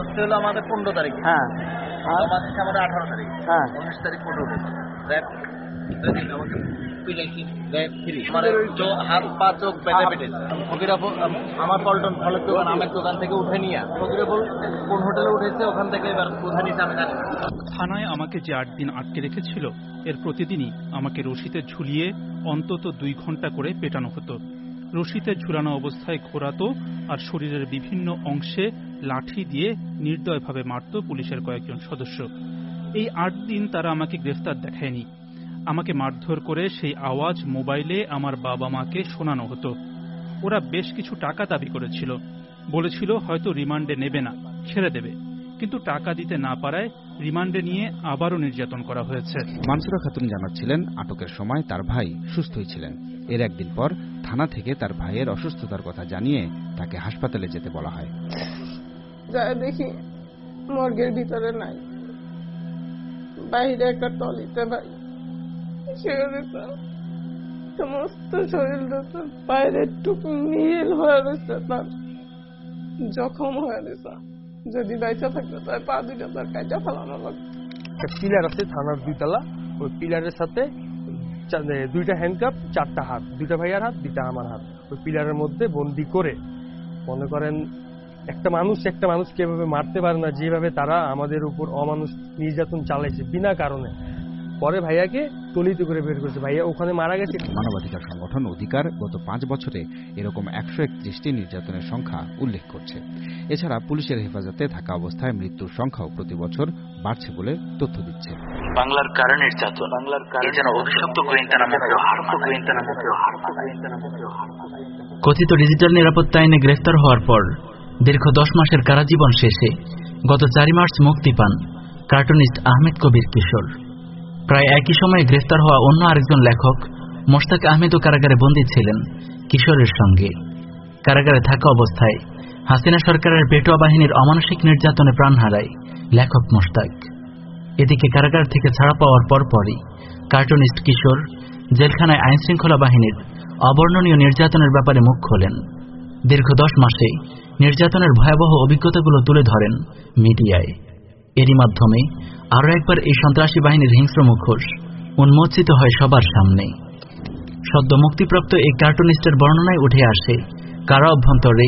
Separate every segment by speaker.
Speaker 1: ধরতে হলো আমাদের পনেরো তারিখ।
Speaker 2: হ্যাঁ।
Speaker 1: আমাদের আঠারো তারিখ।
Speaker 2: হ্যাঁ।
Speaker 1: উনিশ তারিখ ফটো উঠেছে র্যাপ আমাকে। পিটাইছি র্যাপ ফ্রি আমার হাত পা চোখ বেঁধে পেটেছে। ফকিরা আমার পল্টন ফলের দোকান আমের দোকান থেকে উঠে নিয়ে ফকিরা বল কোন হোটেলে উঠেছে ওখান থেকে এবার কোথায় নিচ্ছে আমি জানি
Speaker 3: থানায় আমাকে যে আট দিন আটকে রেখেছিল এর প্রতিদিনই আমাকে রশিতে ঝুলিয়ে অন্তত দুই ঘণ্টা করে পেটানো হতো। রশিতে ঝুলানো অবস্থায় ঘোরাতো আর শরীরের বিভিন্ন অংশে লাঠি দিয়ে নির্দয়ভাবে মারত পুলিশের কয়েকজন সদস্য। এই আট দিন তারা আমাকে গ্রেফতার দেখায়নি। আমাকে মারধর করে সেই আওয়াজ মোবাইলে আমার বাবা মাকে শোনানো হতো। ওরা বেশ কিছু টাকা দাবি করেছিল। বলেছিল হয়তো রিমান্ডে নেবে না, ছেড়ে দেবে। কিন্তু টাকা দিতে না পারায় রিমান্ডে নিয়ে আবারও নির্যাতন করা হয়েছে।
Speaker 4: মানসুরা খাতুন জানাচ্ছিলেন, আটকের সময় তার ভাই সুস্থই ছিলেন। এর একদিন পর থানা থেকে তার ভাইয়ের অসুস্থতার কথা জানিয়ে তাকে হাসপাতালে যেতে বলা হয়।
Speaker 5: যা দেখি মর্গের ভিতরে নাই। বাইরে একটা টলিতে ভাই। সেখানে সমস্ত শরীর বাইরের টুকু নীল হয়ে রয়েছে তার। জখম হয়ে রয়েছে। যদি বাইচা থাকতো তার পা দুইটা তার কাটা ফেলানো লাগতো।
Speaker 2: একটা পিলার আছে থানার দুইতলা। ওই পিলারের সাথে দুইটা হ্যান্ডকাপ চারটা হাত। দুইটা ভাইয়ার হাত, দুইটা আমার হাত। ওই পিলারের মধ্যে বন্দি করে মনে করেন একটা মানুষ একটা মানুষকে এভাবে মারতে পারে না যেভাবে তারা আমাদের উপর অমানুষ নির্যাতন চালাইছে বিনা কারণে। পরে ভাইয়াকে তলিতে করে বের করেছে। ভাইয়া ওখানে মারা গেছে।
Speaker 4: মানবাধিকার সংগঠন অধিকার গত পাঁচ বছরে এরকম একশো একত্রিশটি নির্যাতনের সংখ্যা উল্লেখ করছে। এছাড়া পুলিশের হেফাজতে থাকা অবস্থায় মৃত্যুর সংখ্যাও প্রতি বছর বাড়ছে বলে তথ্য দিচ্ছে।
Speaker 6: বাংলার কারণ নির্যাতন। বাংলার কারণ যেন অভিশপ্ত গোয়েন্দা নামক হারপ গোয়েন্দা নামক হারপ গোয়েন্দা নামক কথিত ডিজিটাল নিরাপত্তা আইনে গ্রেফতার হওয়ার পর দীর্ঘ দশ মাসের কারাজীবন শেষে গত চারি মার্চ মুক্তি পান কার্টুনিস্ট আহমেদ কবির কিশোর। প্রায় একই সময়ে গ্রেফতার হওয়া অন্য আরেকজন লেখক মোশতাক আহমেদও কারাগারে বন্দী ছিলেন কিশোরের সঙ্গে। কারাগারে থাকা অবস্থায় হাসিনা সরকারের পেটোয়া বাহিনীর অমানসিক নির্যাতনে প্রাণ হারায় লেখক মোশতাক। এদিকে কারাগার থেকে ছাড়া পাওয়ার পরপরই কার্টুনিস্ট কিশোর জেলখানায় আইনশৃঙ্খলা বাহিনীর অবর্ণনীয় নির্যাতনের ব্যাপারে মুখ খোলেন। দীর্ঘ দশ মাসে নির্যাতনের ভয়াবহ অভিজ্ঞতাগুলো তুলে ধরেন মিডিয়ায়। এরই মাধ্যমে আরও একবার এই সন্ত্রাসী বাহিনীর হিংস্র মুখোশ উন্মোচিত হয় সবার সামনে। সদ্য মুক্তিপ্রাপ্ত এই কার্টুনিস্টের বর্ণনায় উঠে আসে, কারা অভ্যন্তরে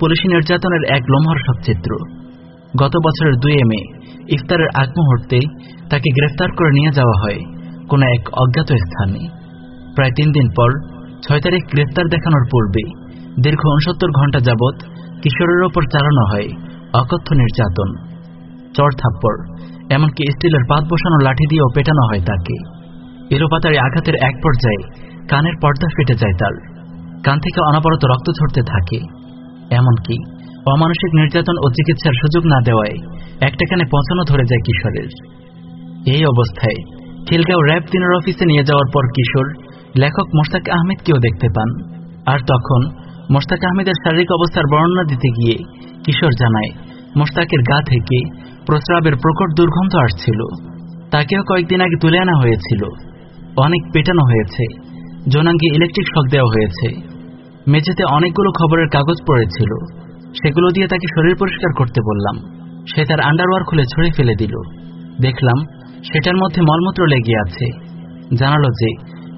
Speaker 6: পুলিশি নির্যাতনের এক লোমহর্ষক চিত্র গত বছরের দুই মে, ইফতারের আগ মুহূর্তে তাকে গ্রেফতার করে নিয়ে যাওয়া হয় কোনো এক অজ্ঞাত স্থানে। প্রায় তিন দিন পর ছয় তারিখ গ্রেফতার দেখানোর পূর্বে দীর্ঘ উনসত্তর ঘণ্টা যাবৎ কিশোরের ওপর চালানো হয়। অকথ্য নির্যাতন চড় থাপ্পড়, এমনকি স্টিলের পাত বসানো লাঠি দিয়েও পেটানো হয় তাকে। এলোপাতারি আঘাতের এক পর্যায়ে কানের পর্দা ফেটে যায় তার। কান থেকে অনবরত রক্ত ঝরতে থাকে। এমনকি অমানসিক নির্যাতন ও চিকিৎসার সুযোগ না দেওয়ায় একটা কানে পচানো ধরে যায় কিশোরের। এই অবস্থায় খিলগাঁও র্যাব দিনের অফিসে নিয়ে যাওয়ার পর কিশোর লেখক মোশতাক আহমেদকেও দেখতে পান। আর তখন মোশতাক আহমেদের শারীরিক অবস্থার বর্ণনা দিতে গিয়ে কিশোর জানায়, মোশতাকের গা থেকে প্রস্রাবের প্রকট দুর্গন্ধ আসছিল। তাকেও কয়েকদিন আগে তুলে আনা হয়েছিল। অনেক পেটানো হয়েছে। জোনাঙ্গে ইলেকট্রিক শক দেওয়া হয়েছে। মেঝেতে অনেকগুলো খবরের কাগজ পড়েছিল। সেগুলো দিয়ে তাকে শরীর পরিষ্কার করতে বললাম। সে তার আন্ডারওয়ার খুলে ছড়ে ফেলে দিল। দেখলাম সেটার মধ্যে মলমূত্র লেগে আছে। জানালো যে,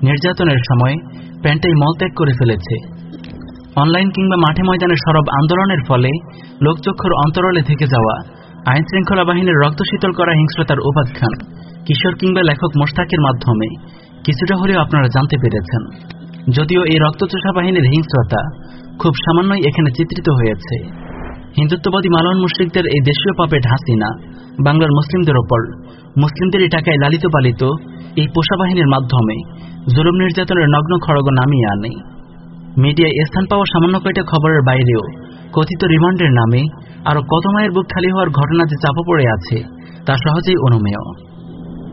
Speaker 6: নির্যাতনের সময় প্যান্টাই মলত্যাগ করে ফেলেছে। অনলাইন কিংবা মাঠে ময়দানে সরব আন্দোলনের ফলে লোকচক্ষুর অন্তরালে থেকে যাওয়া আইন শৃঙ্খলা বাহিনীর রক্ত শীতল করা হিংস্রতার উপাখ্যান কিশোর কিংবা লেখক মোশতাকের মাধ্যমে কিছুটা হলেও আপনারা জানতে পেরেছেন। যদিও এই রক্তচোষা বাহিনীর হিংস্রতা খুব সামান্যই এখানে চিত্রিত হয়েছে। হিন্দুত্ববাদী মালন মুশ্রিকদের এই দেশীয় পাপেট হাসিনা, বাংলার মুসলিমদের ওপর মুসলিমদেরই টাকায় লালিত পালিত এই পোষা বাহিনীর মাধ্যমে জুলুম নির্যাতনের নগ্ন খড়গ নামিয়ে আনে। মিডিয়ায় স্থান পাওয়া সামান্য কয়টা খবরের বাইরেও। কথিত রিমান্ডের নামে আরও কত মায়ের বুক খালি হওয়ার ঘটনা যে চাপা পড়ে আছে, তা সহজেই অনুমেয়।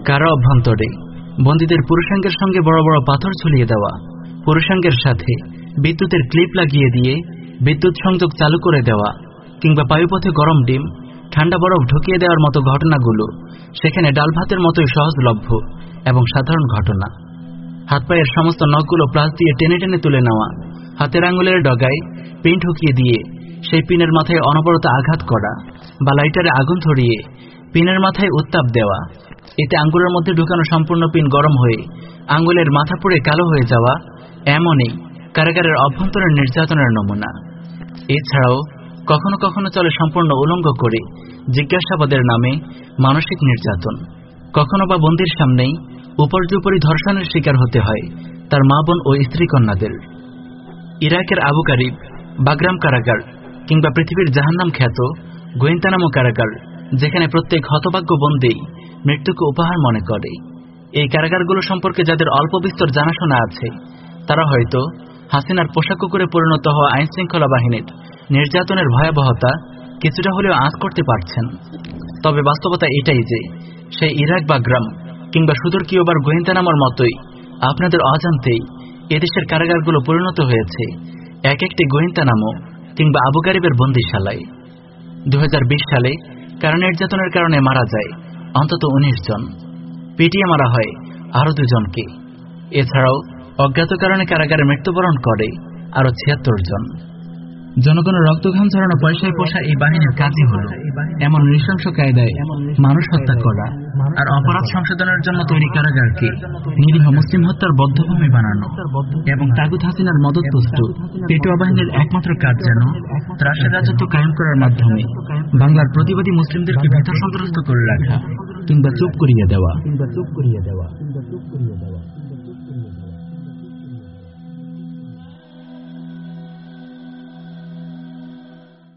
Speaker 6: কারা অভ্যন্তরে, বন্দীদের পুরুষাঙ্গের সঙ্গে বড় বড় পাথর ঝুলিয়ে দেওয়া, পুরুষাঙ্গের সাথে বিদ্যুতের ক্লিপ লাগিয়ে দিয়ে বিদ্যুৎ সংযোগ চালু করে দেওয়া, কিংবা বায়ুপথে গরম ডিম, ঠান্ডা বরফ ঢুকিয়ে দেওয়ার মতো ঘটনাগুলো সেখানে ডাল ভাতের মতোই সহজলভ্য এবং সাধারণ ঘটনা। হাত পায়ের সমস্ত নখগুলো প্লাস দিয়ে টেনে টেনে তুলে নেওয়া হাতের আঙুলের ডগায় পেন ঢুকিয়ে দিয়ে সেই পিনের মাথায় অনবরত আঘাত করা বা লাইটারে আগুন ধরিয়ে পিনের মাথায় উত্তাপ দেওয়া, এতে আঙ্গুলের মধ্যে ঢুকানো সম্পূর্ণ পিন গরম হয়ে আঙ্গুলের মাথা পুড়ে কালো হয়ে যাওয়া এমনই কারাগারের অভ্যন্তরীণ নির্যাতনের নমুনা। এছাড়াও কখনো কখনো চলে সম্পূর্ণ উলঙ্গ করে জিজ্ঞাসাবাদের নামে মানসিক নির্যাতন। কখনো বা বন্দির সামনেই উপর্যুপরি ধর্ষণের শিকার হতে হয় তার মা বোন ও স্ত্রী কন্যাদের ইরাকের আবু কারিব, বাগরাম কারাগার কিংবা পৃথিবীর জাহান্নাম খ্যাত গোয়েন্তানামো কারাগার, যেখানে প্রত্যেক হতভাগ্য বন্দেই মৃত্যুকে উপহার মনে করে। এই কারাগারগুলো সম্পর্কে যাদের অল্প বিস্তর জানাশোনা আছে, তারা হয়তো হাসিনার পোশাক কুকুরে পরিণত হওয়া আইন শৃঙ্খলা বাহিনীর নির্যাতনের ভয়াবহতা কিছুটা হলেও আঁচ করতে পারছেন। তবে বাস্তবতা এটাই যে, সেই ইরাক বাগ্রাম কিংবা সুদূর কিওবার গোয়েন্তানামার মতোই আপনাদের অজান্তেই এদেশের কারাগারগুলো পরিণত হয়েছে। এক একটি গোয়েন্দা নামও কিংবা আবু গারিবের বন্দিশালায়। দু হাজার বিশ সালে কারা নির্যাতনের কারণে মারা যায় অন্তত উনিশ জন। পিটিয়ে মারা হয় আরও দুজনকে। এছাড়াও অজ্ঞাত কারণে কারাগারে মৃত্যুবরণ করে আরও ছিয়াত্তর জন। জনগণের রক্তঘাম ছড়ানো পয়সায় পোষা এই বাহিনীর কাজই হল এমন নৃশংস কায়দায় মানুষ হত্যা করা আর অপরাধ সংশোধনের জন্য তৈরি কারাগারকে নিরীহ মুসলিম হত্যার বদ্ধভূমি বানানো এবং তাগুত হাসিনার মদতপুষ্ট পেটুয়া বাহিনীর একমাত্র কাজ যেন ত্রাসের রাজত্ব কায়েম করার মাধ্যমে বাংলার প্রতিবাদী মুসলিমদেরকে ভীত সন্ত্রস্ত করে রাখা কিংবা চুপ করিয়ে দেওয়া।